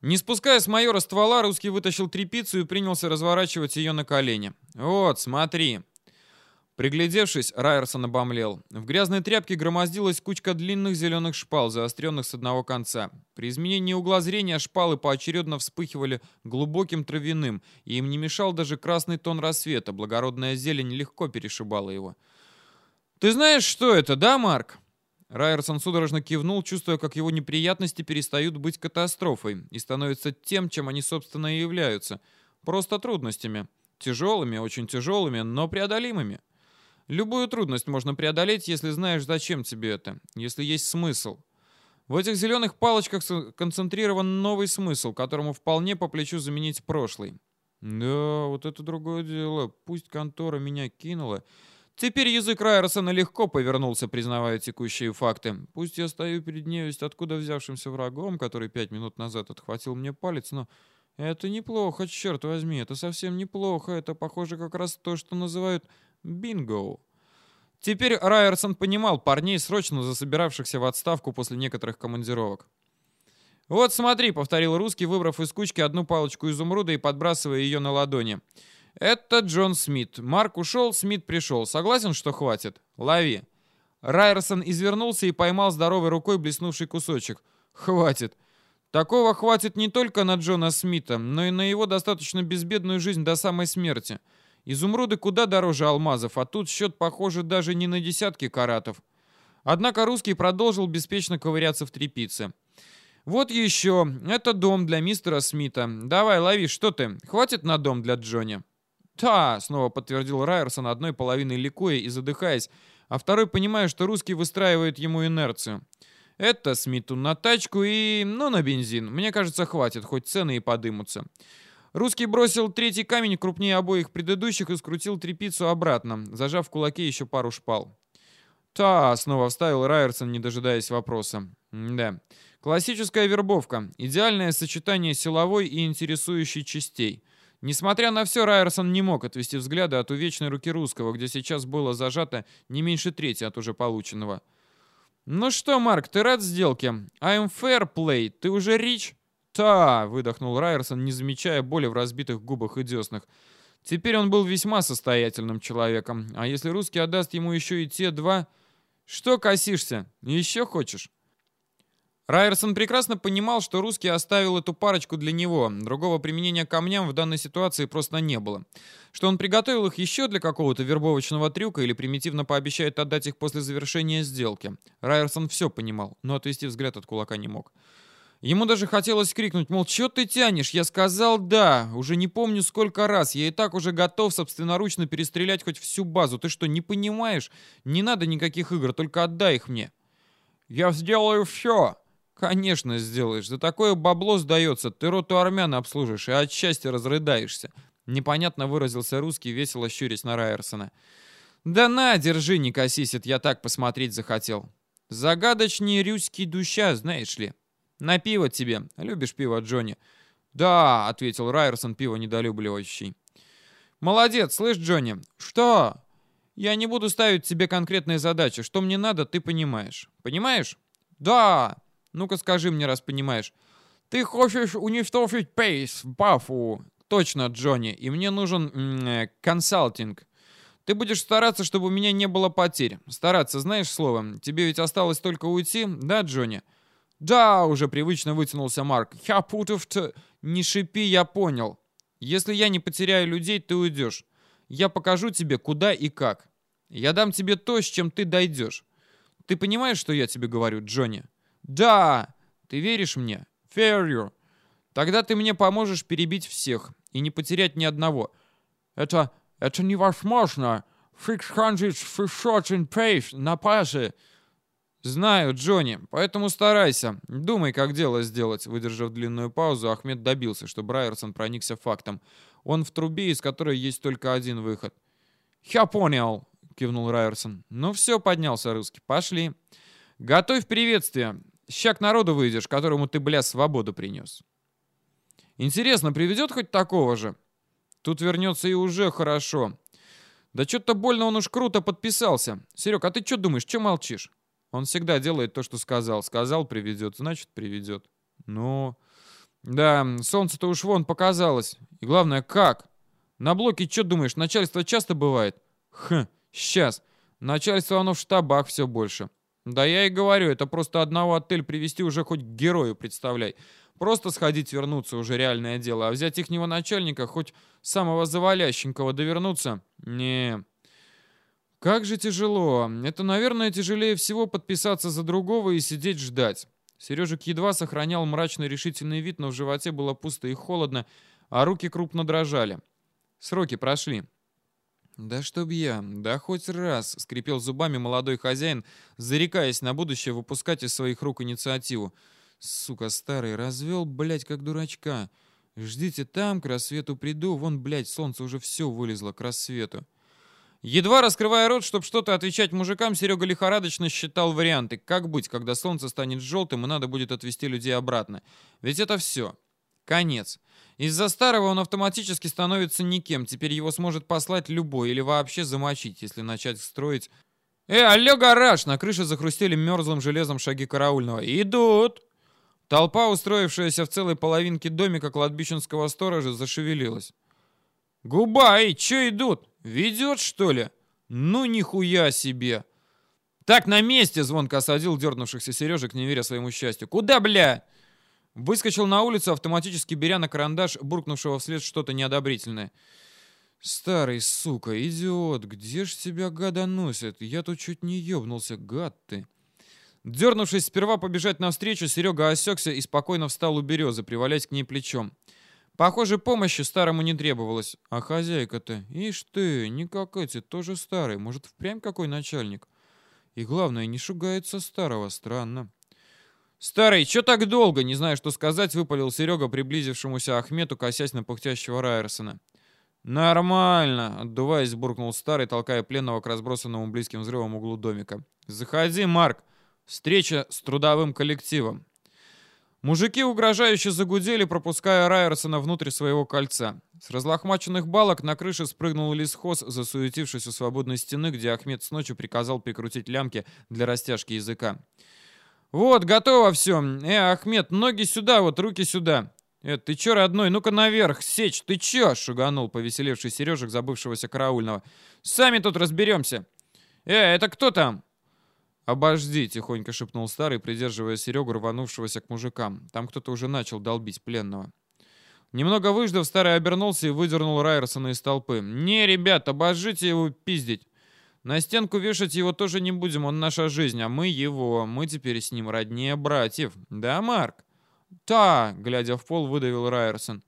Не спуская с майора ствола, русский вытащил трепицу и принялся разворачивать ее на колени. «Вот, смотри!» Приглядевшись, Райерсон обомлел. В грязной тряпке громоздилась кучка длинных зеленых шпал, заостренных с одного конца. При изменении угла зрения шпалы поочередно вспыхивали глубоким травяным, и им не мешал даже красный тон рассвета, благородная зелень легко перешибала его. «Ты знаешь, что это, да, Марк?» Райерсон судорожно кивнул, чувствуя, как его неприятности перестают быть катастрофой и становятся тем, чем они, собственно, и являются. Просто трудностями. Тяжелыми, очень тяжелыми, но преодолимыми. Любую трудность можно преодолеть, если знаешь, зачем тебе это, если есть смысл. В этих зеленых палочках концентрирован новый смысл, которому вполне по плечу заменить прошлый. Да, вот это другое дело. Пусть контора меня кинула. Теперь язык Райерсона легко повернулся, признавая текущие факты. Пусть я стою перед невесть откуда взявшимся врагом, который пять минут назад отхватил мне палец, но это неплохо, черт возьми, это совсем неплохо. Это похоже как раз то, что называют Бинго. Теперь Райерсон понимал парней, срочно засобиравшихся в отставку после некоторых командировок. «Вот смотри», — повторил русский, выбрав из кучки одну палочку изумруда и подбрасывая ее на ладони. «Это Джон Смит. Марк ушел, Смит пришел. Согласен, что хватит? Лови». Райерсон извернулся и поймал здоровой рукой блеснувший кусочек. «Хватит. Такого хватит не только на Джона Смита, но и на его достаточно безбедную жизнь до самой смерти». Изумруды куда дороже алмазов, а тут счет, похоже, даже не на десятки каратов. Однако русский продолжил беспечно ковыряться в трепице. «Вот еще. Это дом для мистера Смита. Давай, лови, что ты? Хватит на дом для Джонни?» «Да», — снова подтвердил Райерсон, одной половиной ликуя и задыхаясь, а второй понимая, что русский выстраивает ему инерцию. «Это Смиту на тачку и... ну, на бензин. Мне кажется, хватит, хоть цены и подымутся». Русский бросил третий камень крупнее обоих предыдущих и скрутил трепицу обратно, зажав в кулаке еще пару шпал. «Та!» — снова вставил Райерсон, не дожидаясь вопроса. «Да. Классическая вербовка. Идеальное сочетание силовой и интересующей частей». Несмотря на все, Райерсон не мог отвести взгляда от увечной руки русского, где сейчас было зажато не меньше трети от уже полученного. «Ну что, Марк, ты рад сделке? I'm fair play. Ты уже рич?» «Та!» — выдохнул Райерсон, не замечая боли в разбитых губах и деснах. Теперь он был весьма состоятельным человеком, а если русский отдаст ему еще и те два... Что косишься? Еще хочешь? Райерсон прекрасно понимал, что русский оставил эту парочку для него. Другого применения камням в данной ситуации просто не было. Что он приготовил их еще для какого-то вербовочного трюка или примитивно пообещает отдать их после завершения сделки. Райерсон все понимал, но отвести взгляд от кулака не мог. Ему даже хотелось крикнуть, мол, что ты тянешь? Я сказал «да». Уже не помню сколько раз. Я и так уже готов собственноручно перестрелять хоть всю базу. Ты что, не понимаешь? Не надо никаких игр, только отдай их мне. Я сделаю все. Конечно, сделаешь. За такое бабло сдается. Ты роту армян обслужишь и от счастья разрыдаешься. Непонятно выразился русский, весело щурясь на Райерсона. Да на, держи, не косись, я так посмотреть захотел. Загадочнее рюский душа, знаешь ли. «На пиво тебе. Любишь пиво, Джонни?» «Да», — ответил Райерсон, пиво недолюбливающий. «Молодец, слышь, Джонни?» «Что?» «Я не буду ставить тебе конкретные задачи. Что мне надо, ты понимаешь. Понимаешь?» «Да!» «Ну-ка скажи мне, раз понимаешь». «Ты хочешь уничтожить Пейс Бафу?» «Точно, Джонни. И мне нужен э, консалтинг. Ты будешь стараться, чтобы у меня не было потерь. Стараться, знаешь слово? Тебе ведь осталось только уйти, да, Джонни?» «Да», — уже привычно вытянулся Марк. «Я путав. Не шипи, я понял. Если я не потеряю людей, ты уйдешь. Я покажу тебе, куда и как. Я дам тебе то, с чем ты дойдешь. Ты понимаешь, что я тебе говорю, Джонни?» «Да!» «Ты веришь мне?» «Верю!» «Тогда ты мне поможешь перебить всех и не потерять ни одного». «Это... это невозможно! 600 pace на пасе!» «Знаю, Джонни, поэтому старайся. Думай, как дело сделать». Выдержав длинную паузу, Ахмед добился, что Брайерсон проникся фактом. Он в трубе, из которой есть только один выход. «Я понял», — кивнул Райерсон. «Ну все, поднялся русский. Пошли. Готовь приветствие. Ща к народу выйдешь, которому ты, бля, свободу принес». «Интересно, приведет хоть такого же?» «Тут вернется и уже хорошо». «Да что-то больно он уж круто подписался. Серег, а ты что думаешь, что молчишь?» Он всегда делает то, что сказал. Сказал, приведет, значит, приведет. Ну, Да, солнце-то уж вон показалось. И главное, как? На блоке, что думаешь, начальство часто бывает? Хм, сейчас. Начальство оно в штабах все больше. Да я и говорю, это просто одного отель привести уже хоть к герою, представляй. Просто сходить вернуться уже реальное дело, а взять ихнего начальника, хоть самого завалященького довернуться? Не. Как же тяжело. Это, наверное, тяжелее всего подписаться за другого и сидеть ждать. Сережик едва сохранял мрачный решительный вид, но в животе было пусто и холодно, а руки крупно дрожали. Сроки прошли. «Да чтоб я, да хоть раз!» — скрипел зубами молодой хозяин, зарекаясь на будущее выпускать из своих рук инициативу. «Сука старый, развел, блядь, как дурачка. Ждите там, к рассвету приду, вон, блядь, солнце уже все вылезло к рассвету». Едва раскрывая рот, чтобы что-то отвечать мужикам, Серега лихорадочно считал варианты. Как быть, когда солнце станет желтым и надо будет отвезти людей обратно? Ведь это все. Конец. Из-за старого он автоматически становится никем. Теперь его сможет послать любой или вообще замочить, если начать строить... «Э, алло, гараж!» На крыше захрустели мерзлым железом шаги караульного. «Идут!» Толпа, устроившаяся в целой половинке домика кладбищенского сторожа, зашевелилась. «Губа, эй, чё идут? Ведет, что ли? Ну, нихуя себе!» «Так, на месте!» — звонко осадил дернувшихся Сережек, не веря своему счастью. «Куда, бля?» Выскочил на улицу, автоматически беря на карандаш, буркнувшего вслед что-то неодобрительное. «Старый, сука, идиот, где ж тебя гада носят? Я тут чуть не ёбнулся, гад ты!» Дернувшись сперва побежать навстречу, Серега осекся и спокойно встал у березы, привалясь к ней плечом. Похоже, помощи старому не требовалось. А хозяйка-то, ишь ты, не как эти, тоже старый. Может, впрямь какой начальник? И главное, не шугается старого, странно. «Старый, чё так долго?» Не зная, что сказать, выпалил Серега приблизившемуся Ахмету, косясь на пыхтящего Райерсона. «Нормально!» — отдуваясь, буркнул старый, толкая пленного к разбросанному близким взрывом углу домика. «Заходи, Марк! Встреча с трудовым коллективом!» Мужики угрожающе загудели, пропуская Райерсона внутрь своего кольца. С разлохмаченных балок на крыше спрыгнул лесхоз, засуетившись у свободной стены, где Ахмед с ночью приказал прикрутить лямки для растяжки языка. «Вот, готово все. Э, Ахмед, ноги сюда, вот руки сюда». «Э, ты чё, родной, ну-ка наверх, сечь, ты чё?» — шуганул повеселевший Сережек, забывшегося караульного. «Сами тут разберемся». «Э, это кто там?» «Обожди», — тихонько шепнул старый, придерживая Серегу, рванувшегося к мужикам. Там кто-то уже начал долбить пленного. Немного выждав, старый обернулся и выдернул Райерсона из толпы. «Не, ребят, обожжите его пиздить. На стенку вешать его тоже не будем, он наша жизнь, а мы его. Мы теперь с ним роднее братьев. Да, Марк?» «Та!» — глядя в пол, выдавил Райерсон.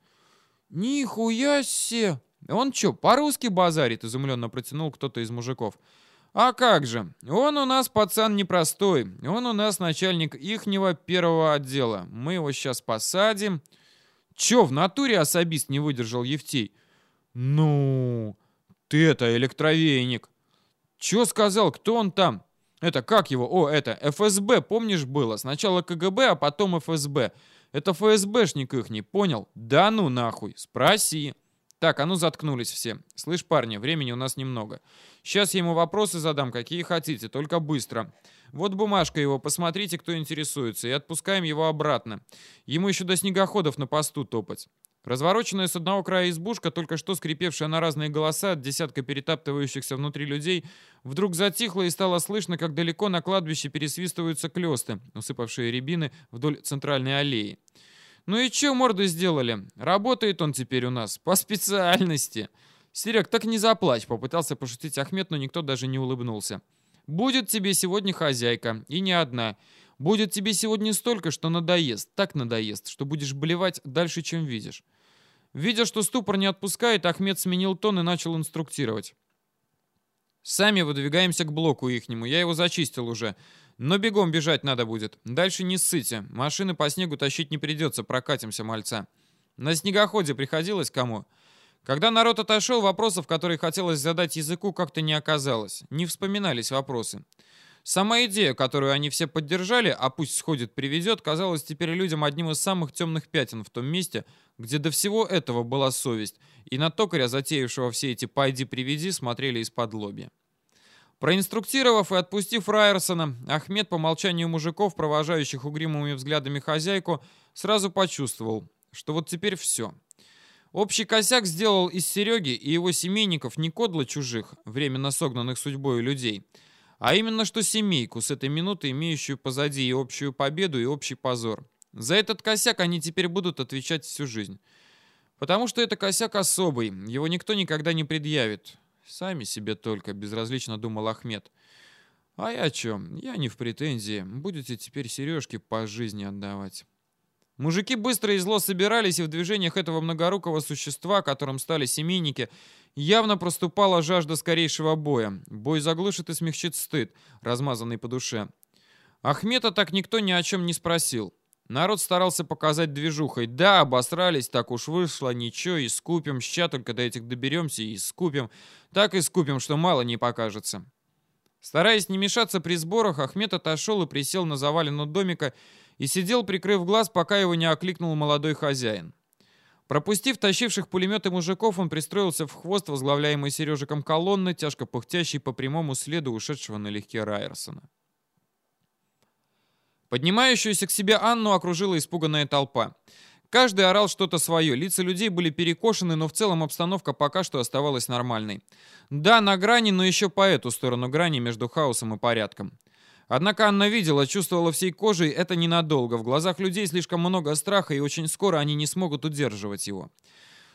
«Нихуя се! Он чё, по-русски базарит?» — изумленно протянул кто-то из мужиков. «А как же! Он у нас пацан непростой. Он у нас начальник ихнего первого отдела. Мы его сейчас посадим». «Чё, в натуре особист не выдержал Евтей?» «Ну, ты это, электровейник!» «Чё сказал? Кто он там?» «Это как его? О, это ФСБ, помнишь, было? Сначала КГБ, а потом ФСБ. Это ФСБшник их не понял? Да ну нахуй, спроси». Так, а ну заткнулись все. Слышь, парни, времени у нас немного. Сейчас я ему вопросы задам, какие хотите, только быстро. Вот бумажка его, посмотрите, кто интересуется, и отпускаем его обратно. Ему еще до снегоходов на посту топать. Развороченная с одного края избушка, только что скрипевшая на разные голоса от десятка перетаптывающихся внутри людей, вдруг затихла и стало слышно, как далеко на кладбище пересвистываются клёсты, усыпавшие рябины вдоль центральной аллеи. «Ну и чё морды сделали? Работает он теперь у нас. По специальности!» «Серег, так не заплачь!» — попытался пошутить Ахмед, но никто даже не улыбнулся. «Будет тебе сегодня хозяйка, и не одна. Будет тебе сегодня столько, что надоест, так надоест, что будешь блевать дальше, чем видишь. Видя, что ступор не отпускает, Ахмед сменил тон и начал инструктировать. «Сами выдвигаемся к блоку ихнему, я его зачистил уже. Но бегом бежать надо будет. Дальше не ссыте. Машины по снегу тащить не придется, прокатимся, мальца. На снегоходе приходилось кому?» Когда народ отошел, вопросов, которые хотелось задать языку, как-то не оказалось. Не вспоминались вопросы. Сама идея, которую они все поддержали, а пусть сходит приведет, казалась теперь людям одним из самых темных пятен в том месте, где до всего этого была совесть, и на токаря, затеявшего все эти «пойди-приведи», смотрели из-под лобья. Проинструктировав и отпустив Райерсона, Ахмед по молчанию мужиков, провожающих угрюмыми взглядами хозяйку, сразу почувствовал, что вот теперь все. Общий косяк сделал из Сереги и его семейников не кодло чужих, временно согнанных судьбой людей, а именно что семейку, с этой минуты имеющую позади и общую победу, и общий позор. За этот косяк они теперь будут отвечать всю жизнь. Потому что это косяк особый, его никто никогда не предъявит. Сами себе только, безразлично думал Ахмед. А я чё? Я не в претензии. Будете теперь сережки по жизни отдавать. Мужики быстро и зло собирались, и в движениях этого многорукого существа, которым стали семейники, явно проступала жажда скорейшего боя. Бой заглушит и смягчит стыд, размазанный по душе. Ахмета так никто ни о чем не спросил. Народ старался показать движухой. Да, обосрались, так уж вышло, ничего, и скупим, ща только до этих доберемся, и скупим. Так и скупим, что мало не покажется. Стараясь не мешаться при сборах, Ахмед отошел и присел на завалину домика и сидел, прикрыв глаз, пока его не окликнул молодой хозяин. Пропустив тащивших пулеметы мужиков, он пристроился в хвост, возглавляемый Сережиком колонны, тяжко пыхтящей по прямому следу ушедшего налегке Райерсона. Поднимающуюся к себе Анну окружила испуганная толпа. Каждый орал что-то свое, лица людей были перекошены, но в целом обстановка пока что оставалась нормальной. Да, на грани, но еще по эту сторону грани между хаосом и порядком. Однако Анна видела, чувствовала всей кожей это ненадолго. В глазах людей слишком много страха, и очень скоро они не смогут удерживать его.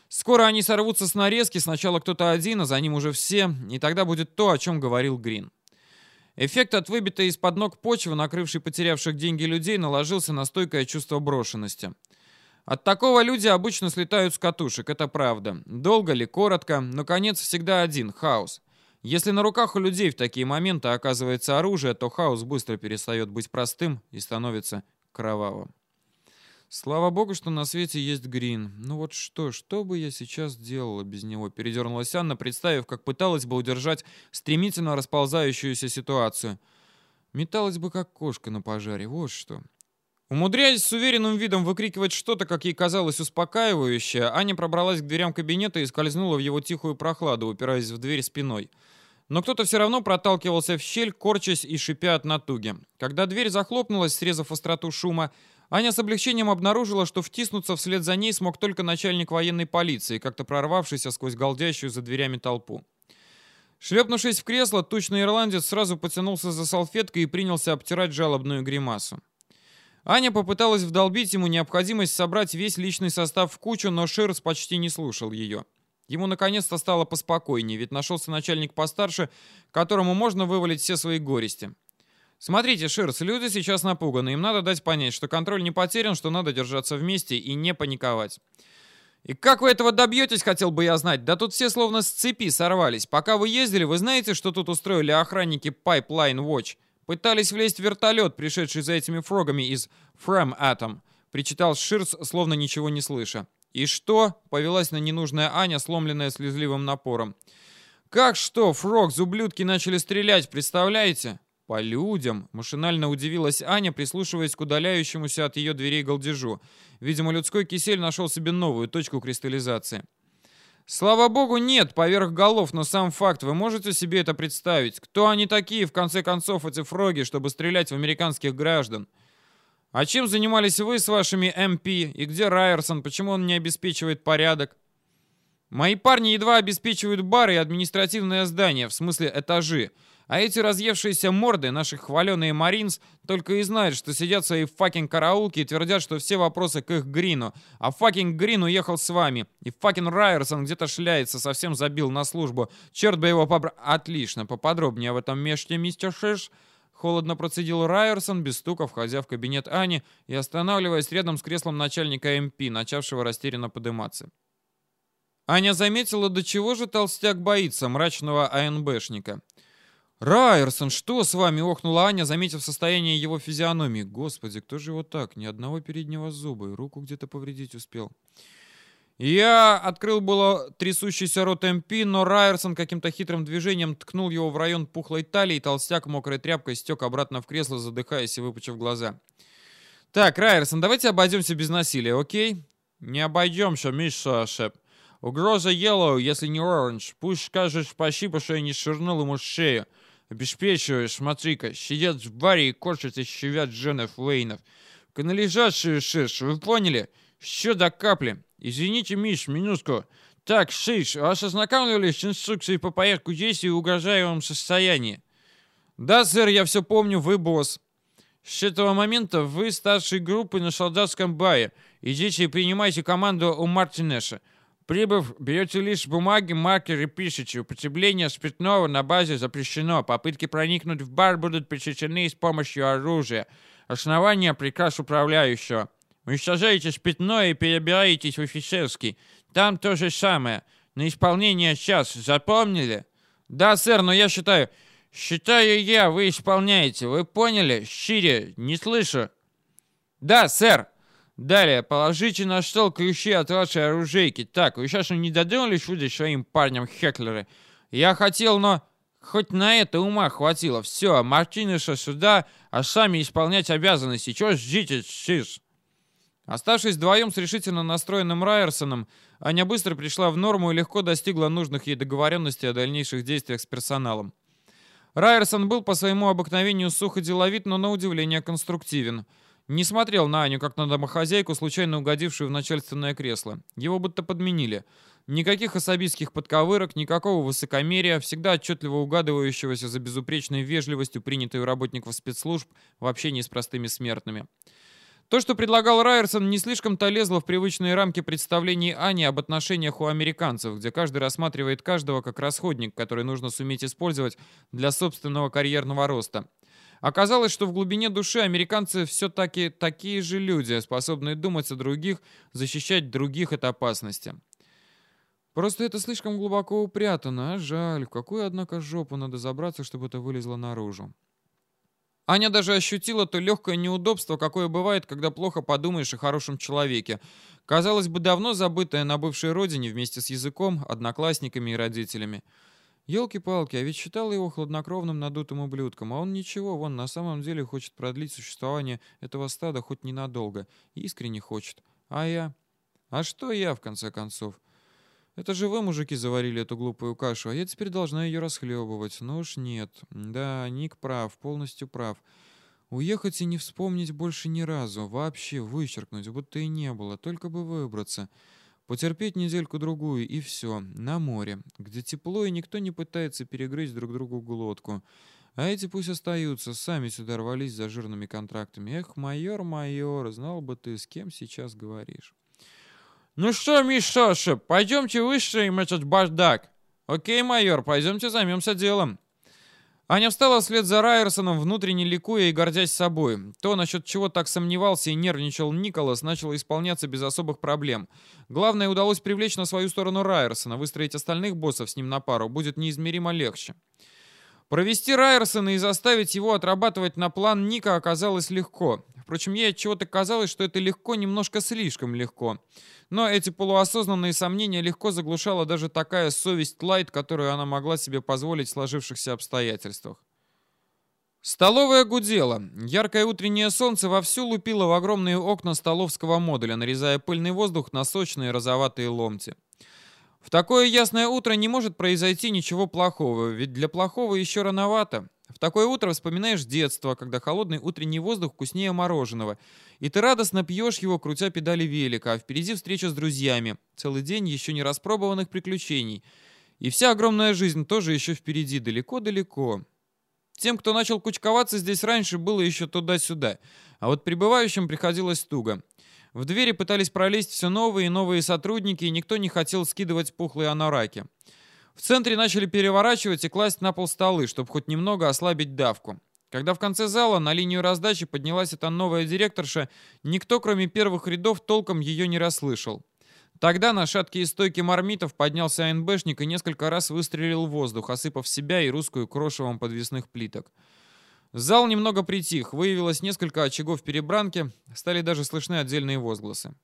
Скоро они сорвутся с нарезки, сначала кто-то один, а за ним уже все, и тогда будет то, о чем говорил Грин. Эффект от выбитой из-под ног почвы, накрывшей потерявших деньги людей, наложился на стойкое чувство брошенности. От такого люди обычно слетают с катушек, это правда. Долго ли, коротко, но конец всегда один — хаос. Если на руках у людей в такие моменты оказывается оружие, то хаос быстро перестает быть простым и становится кровавым. Слава богу, что на свете есть Грин. Ну вот что, что бы я сейчас делала без него? Передернулась Анна, представив, как пыталась бы удержать стремительно расползающуюся ситуацию. Металась бы, как кошка на пожаре, вот что. Умудряясь с уверенным видом выкрикивать что-то, как ей казалось, успокаивающее, Аня пробралась к дверям кабинета и скользнула в его тихую прохладу, упираясь в дверь спиной. Но кто-то все равно проталкивался в щель, корчась и шипя от натуги. Когда дверь захлопнулась, срезав остроту шума, Аня с облегчением обнаружила, что втиснуться вслед за ней смог только начальник военной полиции, как-то прорвавшийся сквозь голдящую за дверями толпу. Шлепнувшись в кресло, тучный ирландец сразу потянулся за салфеткой и принялся обтирать жалобную гримасу. Аня попыталась вдолбить ему необходимость собрать весь личный состав в кучу, но Ширс почти не слушал ее. Ему наконец-то стало поспокойнее, ведь нашелся начальник постарше, которому можно вывалить все свои горести. «Смотрите, Ширс, люди сейчас напуганы, им надо дать понять, что контроль не потерян, что надо держаться вместе и не паниковать». «И как вы этого добьетесь, хотел бы я знать? Да тут все словно с цепи сорвались. Пока вы ездили, вы знаете, что тут устроили охранники Pipeline Watch? Пытались влезть в вертолет, пришедший за этими фрогами из Фрэм Atom. Причитал Ширс, словно ничего не слыша. «И что?» — повелась на ненужная Аня, сломленная слезливым напором. «Как что? Фрогс, ублюдки начали стрелять, представляете?» «По людям!» — машинально удивилась Аня, прислушиваясь к удаляющемуся от ее дверей голдежу. Видимо, людской кисель нашел себе новую точку кристаллизации. Слава богу, нет, поверх голов, но сам факт, вы можете себе это представить? Кто они такие, в конце концов, эти фроги, чтобы стрелять в американских граждан? А чем занимались вы с вашими МП? И где Райерсон? Почему он не обеспечивает порядок? Мои парни едва обеспечивают бары и административное здание, в смысле этажи. А эти разъевшиеся морды, наши хваленые Marines, только и знают, что сидят в своей fucking караулке и твердят, что все вопросы к их Грину. А fucking Грин уехал с вами. И fucking Райерсон где-то шляется, совсем забил на службу. Черт бы его побра... Отлично, поподробнее об этом мешке, мистер Шиш. Холодно процедил Райерсон, без стука входя в кабинет Ани и останавливаясь рядом с креслом начальника МП, начавшего растерянно подниматься. Аня заметила, до чего же толстяк боится мрачного АНБшника. «Райерсон, что с вами?» — охнула Аня, заметив состояние его физиономии. «Господи, кто же его так? Ни одного переднего зуба, и руку где-то повредить успел». Я открыл было трясущийся рот МП, но Райерсон каким-то хитрым движением ткнул его в район пухлой талии, и толстяк мокрой тряпкой стек обратно в кресло, задыхаясь и выпучив глаза. «Так, Райерсон, давайте обойдемся без насилия, окей?» «Не обойдемся, мистер Шеп. Угроза Yellow, если не Orange. Пусть скажешь спасибо, что я не швырнул ему шею. Обеспечиваешь, смотри-ка, сидят в баре и корчат и щевят женов Уэйнов. Канализацию шиш, вы поняли? Что до капли? Извините, Миш, минутку. Так, Шиш, вас ознакомливались с инструкцией по порядку действий в угрожаемом состоянии? Да, сэр, я все помню, вы босс. С этого момента вы старшей группы на солдатском баре. Идите и принимайте команду у Мартинеша. Прибыв, берете лишь бумаги, маркер и пишите. Употребление спиртного на базе запрещено. Попытки проникнуть в бар будут пресечены с помощью оружия. Основание приказ управляющего. Уничтожаете спиртное и перебираетесь в офицерский. Там то же самое. На исполнение час. Запомнили? Да, сэр, но я считаю... Считаю я, вы исполняете. Вы поняли? Щире, не слышу. Да, сэр. Далее, положите на стол ключи от вашей оружейки. Так, вы сейчас не додумались выдать своим парням Хеклеры? Я хотел, но... Хоть на это ума хватило. Все, Мартинеша сюда, а сами исполнять обязанности. Чего ждите, шиш? Оставшись вдвоем с решительно настроенным Райерсоном, Аня быстро пришла в норму и легко достигла нужных ей договоренностей о дальнейших действиях с персоналом. Райерсон был по своему обыкновению сухо деловит, но на удивление конструктивен. Не смотрел на Аню, как на домохозяйку, случайно угодившую в начальственное кресло. Его будто подменили. Никаких особистских подковырок, никакого высокомерия, всегда отчетливо угадывающегося за безупречной вежливостью, принятой у работников спецслужб в общении с простыми смертными. То, что предлагал Райерсон, не слишком-то лезло в привычные рамки представлений Ани об отношениях у американцев, где каждый рассматривает каждого как расходник, который нужно суметь использовать для собственного карьерного роста. Оказалось, что в глубине души американцы все-таки такие же люди, способные думать о других, защищать других от опасности. Просто это слишком глубоко упрятано, а жаль. В какую, однако, жопу надо забраться, чтобы это вылезло наружу. Аня даже ощутила то легкое неудобство, какое бывает, когда плохо подумаешь о хорошем человеке. Казалось бы, давно забытое на бывшей родине вместе с языком, одноклассниками и родителями. Елки-палки, а ведь считал его хладнокровным надутым ублюдком, а он ничего, вон на самом деле хочет продлить существование этого стада хоть ненадолго. Искренне хочет. А я? А что я, в конце концов? Это же вы, мужики, заварили эту глупую кашу, а я теперь должна ее расхлебывать. Ну уж нет. Да, Ник прав, полностью прав. Уехать и не вспомнить больше ни разу. Вообще вычеркнуть, будто и не было. Только бы выбраться. Потерпеть недельку-другую, и все. На море, где тепло, и никто не пытается перегрызть друг другу глотку. А эти пусть остаются, сами сюда рвались за жирными контрактами. Эх, майор, майор, знал бы ты, с кем сейчас говоришь. «Ну что, мисс Саша, пойдемте выстроим этот бардак». «Окей, майор, пойдемте займемся делом». Аня встала вслед за Райерсоном, внутренне ликуя и гордясь собой. То, насчет чего так сомневался и нервничал Николас, начало исполняться без особых проблем. Главное, удалось привлечь на свою сторону Райерсона, выстроить остальных боссов с ним на пару будет неизмеримо легче. Провести Райерсона и заставить его отрабатывать на план Ника оказалось легко. Впрочем, ей от чего-то казалось, что это легко, немножко слишком легко. Но эти полуосознанные сомнения легко заглушала даже такая совесть Лайт, которую она могла себе позволить в сложившихся обстоятельствах. Столовая гудела. Яркое утреннее солнце вовсю лупило в огромные окна столовского модуля, нарезая пыльный воздух на сочные розоватые ломти. В такое ясное утро не может произойти ничего плохого, ведь для плохого еще рановато. В такое утро вспоминаешь детство, когда холодный утренний воздух вкуснее мороженого, и ты радостно пьешь его, крутя педали велика, а впереди встреча с друзьями, целый день еще не распробованных приключений. И вся огромная жизнь тоже еще впереди, далеко-далеко. Тем, кто начал кучковаться здесь раньше, было еще туда-сюда, а вот прибывающим приходилось туго. В двери пытались пролезть все новые и новые сотрудники, и никто не хотел скидывать пухлые анараки. В центре начали переворачивать и класть на пол столы, чтобы хоть немного ослабить давку. Когда в конце зала на линию раздачи поднялась эта новая директорша, никто, кроме первых рядов, толком ее не расслышал. Тогда на шаткие стойки мармитов поднялся АНБшник и несколько раз выстрелил в воздух, осыпав себя и русскую крошевом подвесных плиток. Зал немного притих, выявилось несколько очагов перебранки, стали даже слышны отдельные возгласы.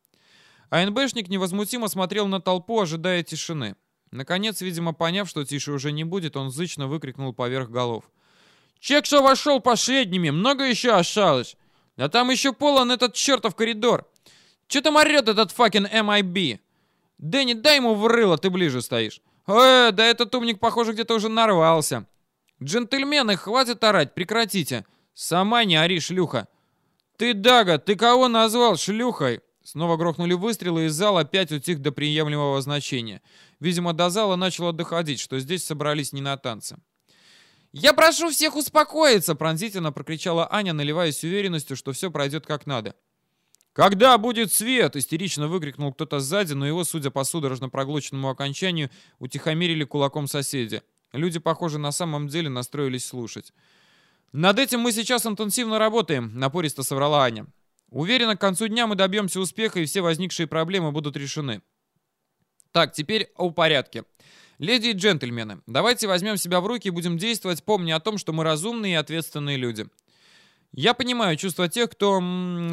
АНБшник невозмутимо смотрел на толпу, ожидая тишины. Наконец, видимо, поняв, что тише уже не будет, он зычно выкрикнул поверх голов. «Чек, что вошел последними, много еще осталось. Да там еще полон этот чертов коридор. Че там орет этот факин MIB? Дэнни, дай ему в рыло, ты ближе стоишь. Э, да этот умник, похоже, где-то уже нарвался. Джентльмены, хватит орать, прекратите. Сама не ори, шлюха. Ты, Дага, ты кого назвал шлюхой? Снова грохнули выстрелы, и зал опять утих до приемлемого значения. Видимо, до зала начало доходить, что здесь собрались не на танцы. «Я прошу всех успокоиться!» — пронзительно прокричала Аня, наливаясь уверенностью, что все пройдет как надо. «Когда будет свет?» — истерично выкрикнул кто-то сзади, но его, судя по судорожно проглоченному окончанию, утихомирили кулаком соседи. Люди, похоже, на самом деле настроились слушать. «Над этим мы сейчас интенсивно работаем», — напористо соврала Аня. «Уверена, к концу дня мы добьемся успеха, и все возникшие проблемы будут решены». Так, теперь о порядке. Леди и джентльмены, давайте возьмем себя в руки и будем действовать, помня о том, что мы разумные и ответственные люди. Я понимаю чувства тех, кто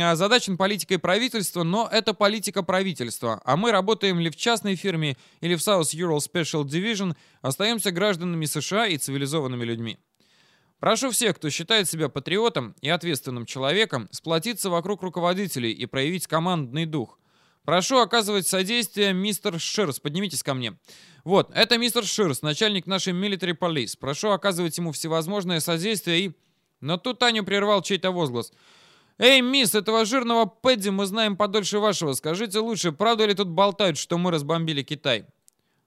озадачен политикой правительства, но это политика правительства, а мы работаем ли в частной фирме или в South Ural Special Division, остаемся гражданами США и цивилизованными людьми. Прошу всех, кто считает себя патриотом и ответственным человеком, сплотиться вокруг руководителей и проявить командный дух. Прошу оказывать содействие мистер Ширс. Поднимитесь ко мне. Вот, это мистер Ширс, начальник нашей military police. Прошу оказывать ему всевозможное содействие и... Но тут Таню прервал чей-то возглас. «Эй, мисс, этого жирного Пэдди мы знаем подольше вашего. Скажите лучше, правда ли тут болтают, что мы разбомбили Китай?»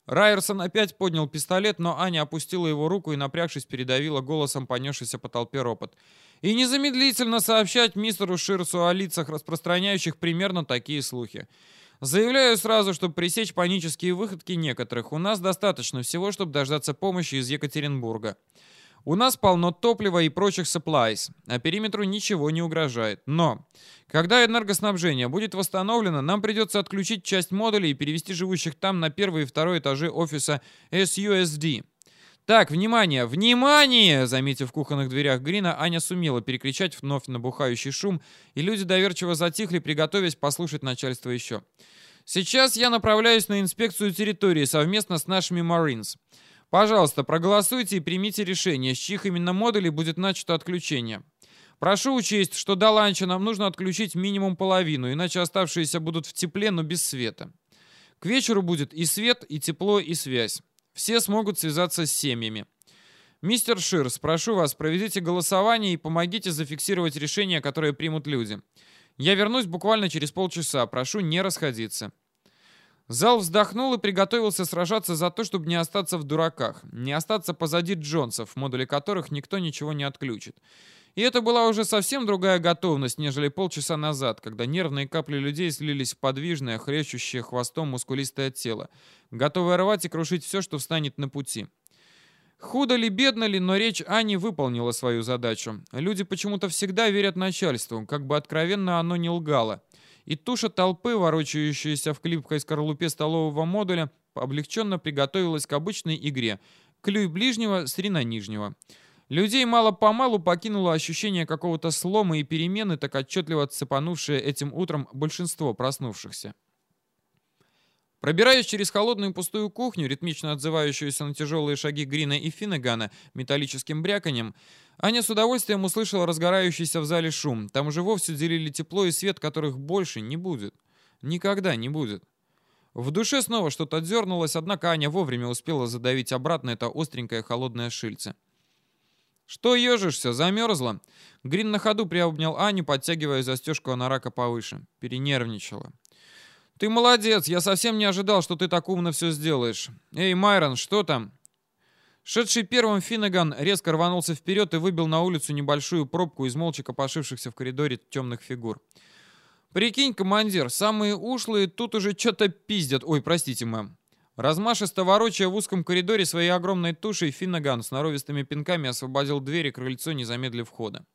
Райерсон опять поднял пистолет, но Аня опустила его руку и, напрягшись, передавила голосом понесшийся по толпе ропот. «И незамедлительно сообщать мистеру Ширсу о лицах, распространяющих примерно такие слухи. Заявляю сразу, чтобы пресечь панические выходки некоторых, у нас достаточно всего, чтобы дождаться помощи из Екатеринбурга. У нас полно топлива и прочих supplies, а периметру ничего не угрожает. Но, когда энергоснабжение будет восстановлено, нам придется отключить часть модулей и перевести живущих там на первый и второй этажи офиса SUSD. Так, внимание, внимание! Заметив в кухонных дверях Грина, Аня сумела перекричать вновь набухающий шум, и люди доверчиво затихли, приготовясь послушать начальство еще. Сейчас я направляюсь на инспекцию территории совместно с нашими Marines. Пожалуйста, проголосуйте и примите решение, с чьих именно модулей будет начато отключение. Прошу учесть, что до ланча нам нужно отключить минимум половину, иначе оставшиеся будут в тепле, но без света. К вечеру будет и свет, и тепло, и связь. Все смогут связаться с семьями. Мистер Ширс, прошу вас, проведите голосование и помогите зафиксировать решение, которое примут люди. Я вернусь буквально через полчаса, прошу не расходиться. Зал вздохнул и приготовился сражаться за то, чтобы не остаться в дураках, не остаться позади Джонсов, в модуле которых никто ничего не отключит. И это была уже совсем другая готовность, нежели полчаса назад, когда нервные капли людей слились в подвижное, хрещущее хвостом мускулистое тело, готовое рвать и крушить все, что встанет на пути. Худо ли, бедно ли, но речь Ани выполнила свою задачу. Люди почему-то всегда верят начальству, как бы откровенно оно не лгало и туша толпы, ворочающаяся в клипкой скорлупе столового модуля, облегченно приготовилась к обычной игре «Клюй ближнего, срина нижнего». Людей мало-помалу покинуло ощущение какого-то слома и перемены, так отчетливо цепанувшее этим утром большинство проснувшихся. Пробираясь через холодную пустую кухню, ритмично отзывающуюся на тяжелые шаги Грина и Финнегана металлическим бряканьем, Аня с удовольствием услышала разгорающийся в зале шум. Там уже вовсе делили тепло и свет, которых больше не будет. Никогда не будет. В душе снова что-то дернулось, однако Аня вовремя успела задавить обратно это остренькое холодное шильце. «Что ежишься? Замерзла?» Грин на ходу приобнял Аню, подтягивая застежку анарака повыше. Перенервничала. «Ты молодец, я совсем не ожидал, что ты так умно все сделаешь. Эй, Майрон, что там?» Шедший первым Финнеган резко рванулся вперед и выбил на улицу небольшую пробку из молча копошившихся в коридоре темных фигур. «Прикинь, командир, самые ушлые тут уже что-то пиздят. Ой, простите, мэм». Размашисто ворочая в узком коридоре своей огромной тушей, Финнеган с норовистыми пинками освободил двери крыльцо, не замедлив хода.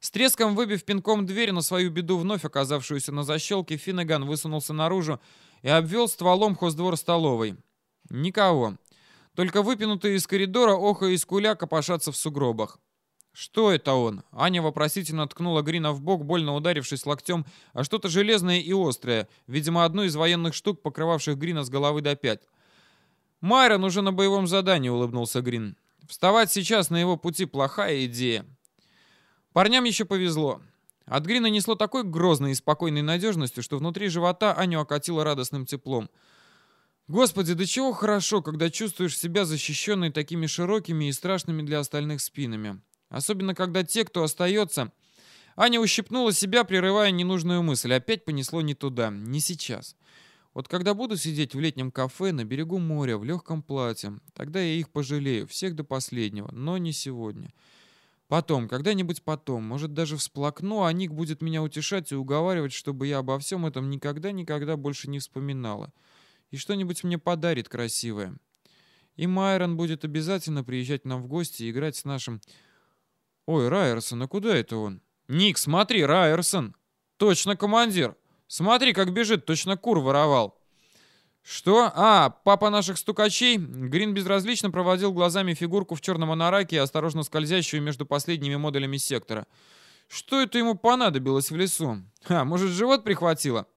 С треском выбив пинком дверь на свою беду вновь оказавшуюся на защелке, Финнеган высунулся наружу и обвел стволом хоздвор столовой. Никого. Только выпинутые из коридора оха и скуля копошатся в сугробах. «Что это он?» Аня вопросительно ткнула Грина в бок, больно ударившись локтем, а что-то железное и острое, видимо, одну из военных штук, покрывавших Грина с головы до пят. «Майрон уже на боевом задании», — улыбнулся Грин. «Вставать сейчас на его пути плохая идея. Парням еще повезло. От Грина несло такой грозной и спокойной надежностью, что внутри живота Аню окатило радостным теплом. Господи, до чего хорошо, когда чувствуешь себя защищенной такими широкими и страшными для остальных спинами. Особенно, когда те, кто остается, Аня ущипнула себя, прерывая ненужную мысль. Опять понесло не туда, не сейчас. Вот когда буду сидеть в летнем кафе на берегу моря в легком платье, тогда я их пожалею, всех до последнего, но не сегодня. Потом, когда-нибудь потом, может даже всплакну, а Ник будет меня утешать и уговаривать, чтобы я обо всем этом никогда-никогда больше не вспоминала. И что-нибудь мне подарит красивое. И Майрон будет обязательно приезжать нам в гости и играть с нашим... Ой, Райерсон, а куда это он? «Ник, смотри, Райерсон! Точно командир! Смотри, как бежит, точно кур воровал!» «Что? А, папа наших стукачей?» Грин безразлично проводил глазами фигурку в черном анараке, осторожно скользящую между последними модулями сектора. «Что это ему понадобилось в лесу? А, может, живот прихватило?»